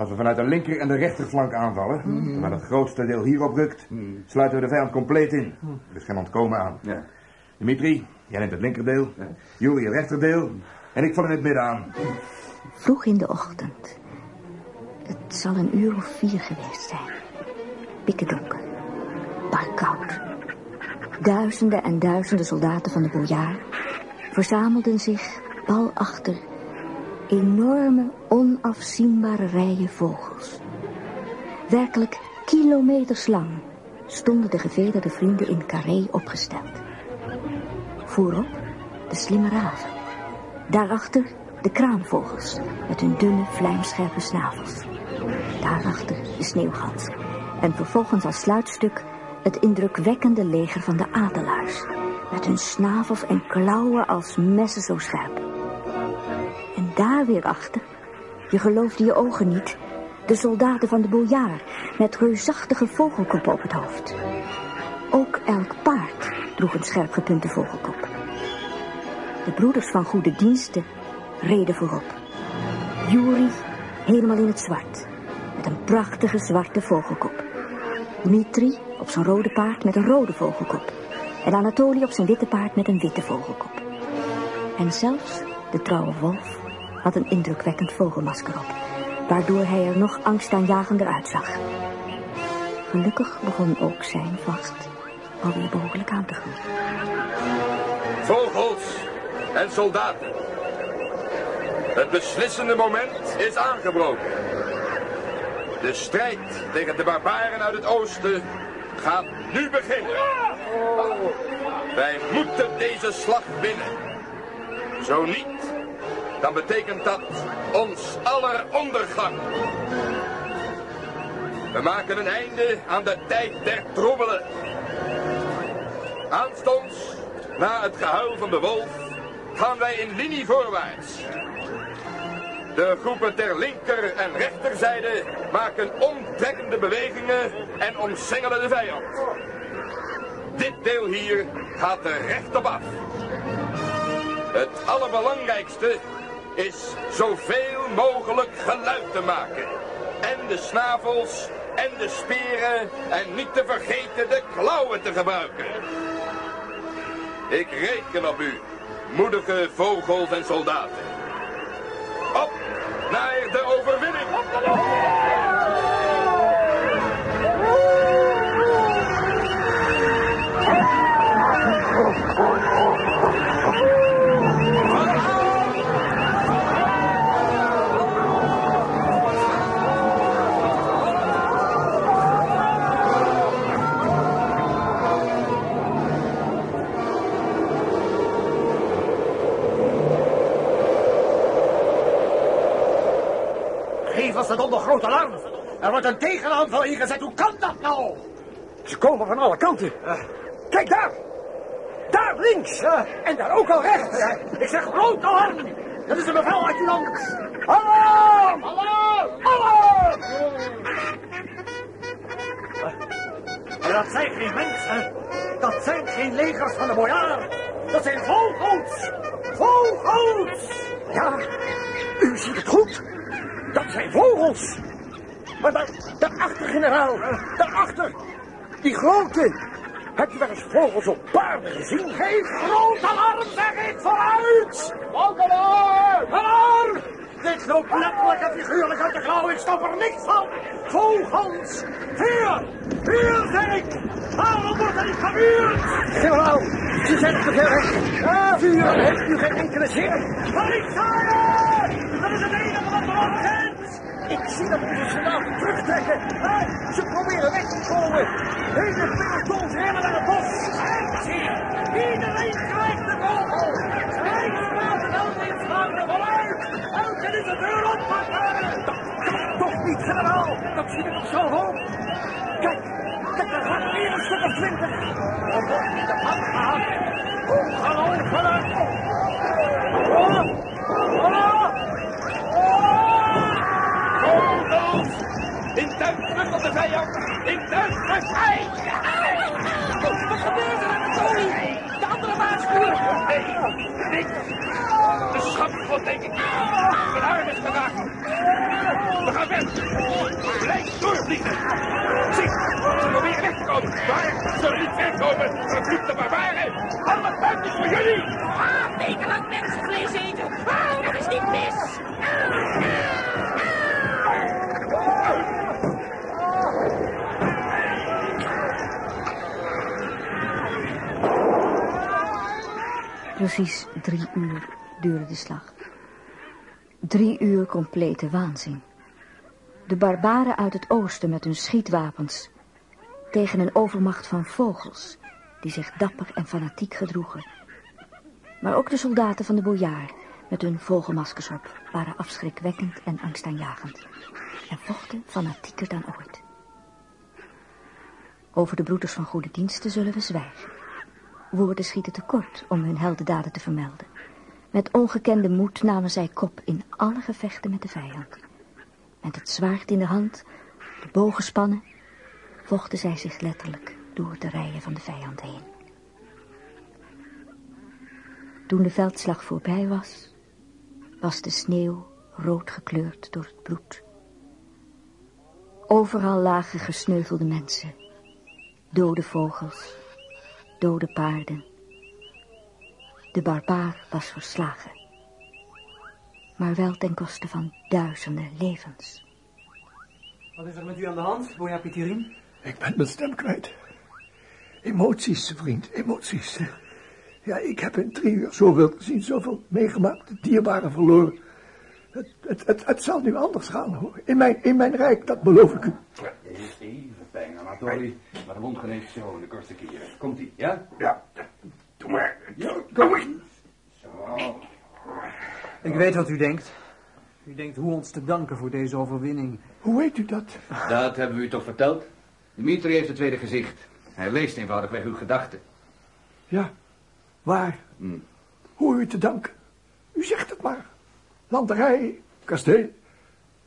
Als we vanuit de linker en de rechterflank aanvallen, Mm. maar het grootste deel hierop rukt, sluiten we de vijand compleet in. Er is geen ontkomen aan. Ja. Dimitri, jij neemt het linkerdeel, Juri het rechterdeel en ik val in het midden aan. Vroeg in de ochtend. Het zal een uur of vier geweest zijn. Pikkerdonker. Barkoud. Duizenden en duizenden soldaten van de bojaar verzamelden zich pal achter enorme, onafzienbare rijen vogels. Werkelijk kilometers lang stonden de gevederde vrienden in carré opgesteld. Voorop de slimme raven. Daarachter de kraanvogels met hun dunne, vlijmscherpe snavels. Daarachter de sneeuwgans. En vervolgens als sluitstuk het indrukwekkende leger van de adelaars. Met hun snavels en klauwen als messen zo scherp. En daar weer achter, je geloofde je ogen niet, de soldaten van de bojaar met reusachtige vogelkoppen op het hoofd. Ook elk paard droeg een scherp gepunte vogelkop. De broeders van goede diensten reden voorop. Juri helemaal in het zwart, met een prachtige zwarte vogelkop. Dmitri op zijn rode paard met een rode vogelkop. En Anatoly op zijn witte paard met een witte vogelkop. En zelfs de trouwe wolf had een indrukwekkend vogelmasker op, waardoor hij er nog angstaanjagender uitzag. Gelukkig begon ook zijn vacht alweer behoorlijk aan te groeien. Vogels en soldaten. Het beslissende moment is aangebroken. De strijd tegen de barbaren uit het oosten gaat nu beginnen. Wij moeten deze slag winnen. Zo niet, dan betekent dat ons aller ondergang. We maken een einde aan de tijd der troebelen. Aanstonds, na het gehuil van de wolf, gaan wij in linie voorwaarts. De groepen ter linker en rechterzijde maken omtrekkende bewegingen en omsingelen de vijand. Dit deel hier gaat er recht op af. Het allerbelangrijkste is zoveel mogelijk geluid te maken. En de snavels en de speren en niet te vergeten de klauwen te gebruiken. Ik reken op u, moedige vogels en soldaten. Op naar de groot alarm. Er wordt een tegenaanval ingezet. Hoe kan dat nou? Ze komen van alle kanten. Kijk daar. Daar links. En daar ook al rechts. Ik zeg groot alarm. Dat is een bevel uit uw land. Alarm! Alarm! Alarm! En dat zijn geen mensen. Dat zijn geen legers van de bojaar. Dat zijn vogels. Vogels! Ja, u ziet het goed. Dat zijn vogels. Maar daar, daarachter, generaal. Daarachter. Die grote. Heb je wel eens vogels op paarden gezien? Geen groot alarm, zeg ik, vooruit! Ook alarm! Alarm! Dit loopt letterlijk en figuurlijk uit de klauw. Ik stop er niks van. Vogels! Hier! Hier, zeg ik! Waarom wordt er niet gevuurd? Generaal, ze zijn op de ver weg. Ja, vuren heeft u geen enkele zin. Maar ik zei het! Dat is het enige wat er nog! Ik zie dat onze soldaten terugtrekken. Ah, ze proberen weg te komen. Hele pelotons rennen naar het bos. Zie, iedereen krijgt de vogel. Rijkswater Elfin slaat er vooruit. Elke is de deur oppakken. Dat kan toch niet, generaal. Dat zie ik toch zelf ook. Kijk, kijk, gaat weer een stuk of twintig. Er wordt niet de hand gehad. Ongelooflijk. Oh, oh, Vogels! Tuin terug op de vijand! In tuin terug! Wat gebeurt er met de koning? De andere waarschuwen. Nee, niks. De schatgrot, denk ik. Mijn arm is geraakt. We gaan weg. Blijf doorvliegen. Zie, ze proberen weg te komen. Maar ze zullen niet wegkomen. Vervloekte barbaren. Alle buiten voor jullie. Ah, wekenlang mensenvlees eten. Ah, dat is niet mis. Precies drie uur duurde de slag. Drie uur complete waanzin. De barbaren uit het oosten met hun schietwapens tegen een overmacht van vogels die zich dapper en fanatiek gedroegen. Maar ook de soldaten van de bojaar met hun vogelmaskers op waren afschrikwekkend en angstaanjagend en vochten fanatieker dan ooit. Over de broeders van goede diensten zullen we zwijgen. Woorden schieten tekort om hun heldendaden te vermelden. Met ongekende moed namen zij kop in alle gevechten met de vijand. Met het zwaard in de hand, de bogen spannen, vochten zij zich letterlijk door de rijen van de vijand heen. Toen de veldslag voorbij was, was de sneeuw rood gekleurd door het bloed. Overal lagen gesneuvelde mensen, dode vogels, dode paarden. De barbaar was verslagen, maar wel ten koste van duizenden levens. Wat is er met u aan de hand, Boja Pitirin? Ik ben mijn stem kwijt. Emoties, vriend, emoties. Ja, ik heb in drie uur zoveel gezien, zoveel meegemaakt, dierbaren verloren. Het, het, het, het zal nu anders gaan, hoor. In mijn, in mijn rijk, dat beloof ik u. Even pijn, Anatoly. Maar de wond geneest zo in de kortste keer. Komt-ie, ja? Ja. Doe maar. Ja, kom Zo. Ik weet wat u denkt. U denkt hoe ons te danken voor deze overwinning. Hoe weet u dat? Dat hebben we u toch verteld? Dimitri heeft het tweede gezicht. Hij leest eenvoudigweg uw gedachten. Ja, waar? Hm. Hoe u te danken? U zegt het maar. Landerij, kasteel,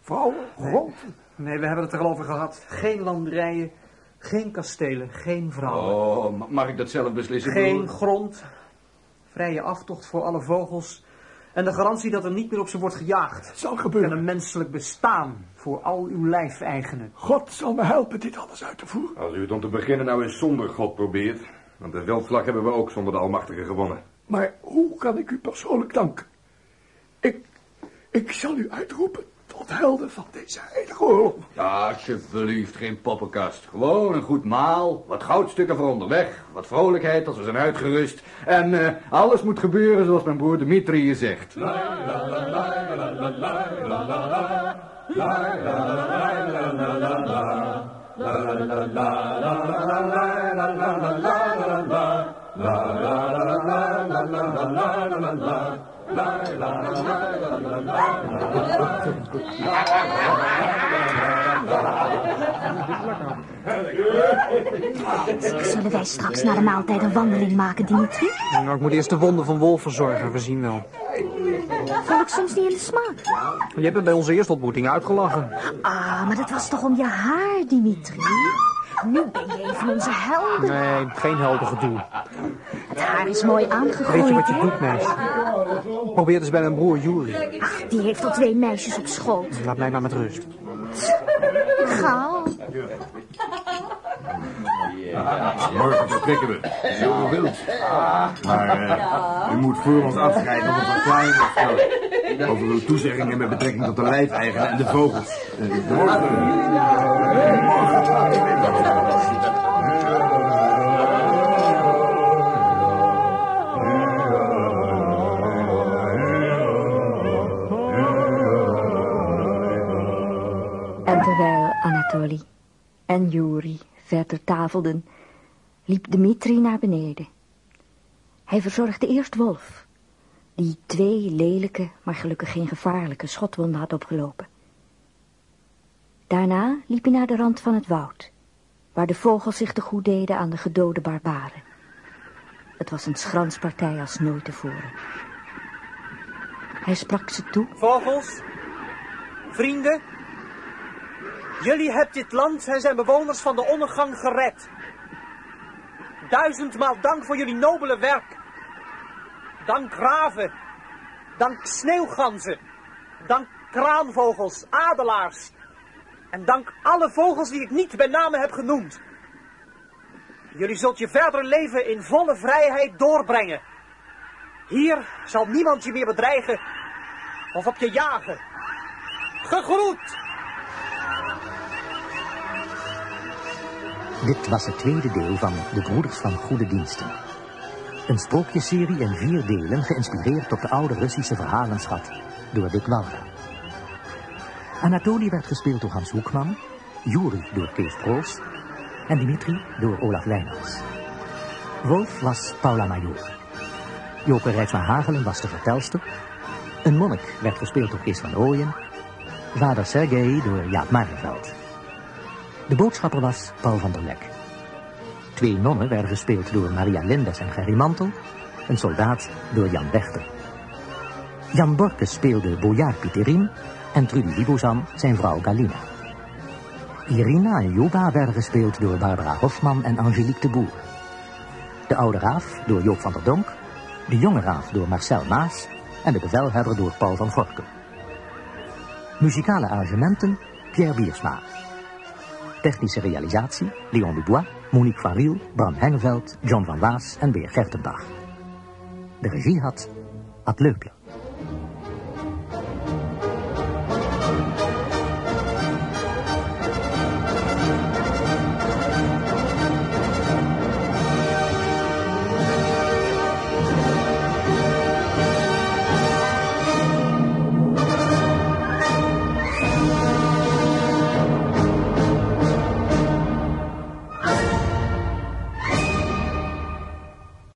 vrouwen, grond. Nee, we hebben het er al over gehad. Geen landerijen, geen kastelen, geen vrouwen. Oh, ma- mag ik dat zelf beslissen? Geen broer? grond, vrije aftocht voor alle vogels en de garantie dat er niet meer op ze wordt gejaagd. Het zal gebeuren. En een menselijk bestaan voor al uw lijfeigenen. God zal me helpen dit alles uit te voeren. Als u het om te beginnen nou eens zonder God probeert. Want de veldslag hebben we ook zonder de Almachtige gewonnen. Maar hoe kan ik u persoonlijk danken? Ik, ik zal u uitroepen tot helden van deze heilige oorlog. Ja, alsjeblieft, geen poppenkast. Gewoon een goed maal, wat goudstukken voor onderweg, wat vrolijkheid als we zijn uitgerust. En eh, alles moet gebeuren zoals mijn broer Dimitri je zegt. Zullen wij straks na de maaltijd een wandeling maken, Dimitri? Nou, ik moet eerst de wonden van Wolf verzorgen, we zien wel. Val ik soms niet in de smaak? Je hebt me bij onze eerste ontmoeting uitgelachen. Ah, maar dat was toch om je haar, Dimitri? Nu ben je een van onze helden. Nee, geen heldengedoe. Het haar is mooi aangegroeid, Weet je wat je doet, meisje? Probeer het eens bij mijn broer Juri. Ach, die heeft al twee meisjes op schoot. Laat mij maar met rust. Gauw. Morgen vertrekken we. Zo wild. Maar eh, u moet voor ons afscheid nog een verklaring opstellen. Over uw toezeggingen met betrekking tot de lijfeigenen en de vogels. Eh, morgen. En En Yuri verder tafelden, liep Dmitri naar beneden. Hij verzorgde eerst Wolf, die twee lelijke, maar gelukkig geen gevaarlijke schotwonden had opgelopen. Daarna liep hij naar de rand van het woud, waar de vogels zich te goed deden aan de gedode barbaren. Het was een schranspartij als nooit tevoren. Hij sprak ze toe Vogels, vrienden, jullie hebben dit land en zijn bewoners van de ondergang gered. Duizendmaal dank voor jullie nobele werk. Dank raven, dank sneeuwganzen, dank kraanvogels, adelaars. En dank alle vogels die ik niet bij name heb genoemd. Jullie zult je verdere leven in volle vrijheid doorbrengen. Hier zal niemand je meer bedreigen of op je jagen. Gegroet! Dit was het tweede deel van De Broeders van Goede Diensten. Een sprookjesserie in vier delen geïnspireerd op de oude Russische verhalenschat door Dick Walra. Anatoly werd gespeeld door Hans Hoekman, Juri door Kees Proost en Dimitri door Olaf Wijnands. Wolf was Paula Major. Joke Rijksma Hagelen was de vertelster. Een monnik werd gespeeld door Kees van Ooyen. Vader Sergei door Jaap Marenveld. De boodschapper was Paul van der Lek. Twee nonnen werden gespeeld door Maria Lindes en Gerry Mantel. Een soldaat door Jan Wechter. Jan Borke speelde Bojaar Pieterin en Trudy Libozan zijn vrouw Galina. Irina en Juba werden gespeeld door Barbara Hofman en Angelique de Boer. De oude raaf door Joop van der Donk, de jonge raaf door Marcel Maas en de bevelhebber door Paul van Gorkum. Muzikale arrangementen Pierre Biersma. Technische realisatie Leon Dubois, Monique van Riel, Bram Hengeveld, John van Waas en Beer Gertenbach. De regie had Ad Leupler.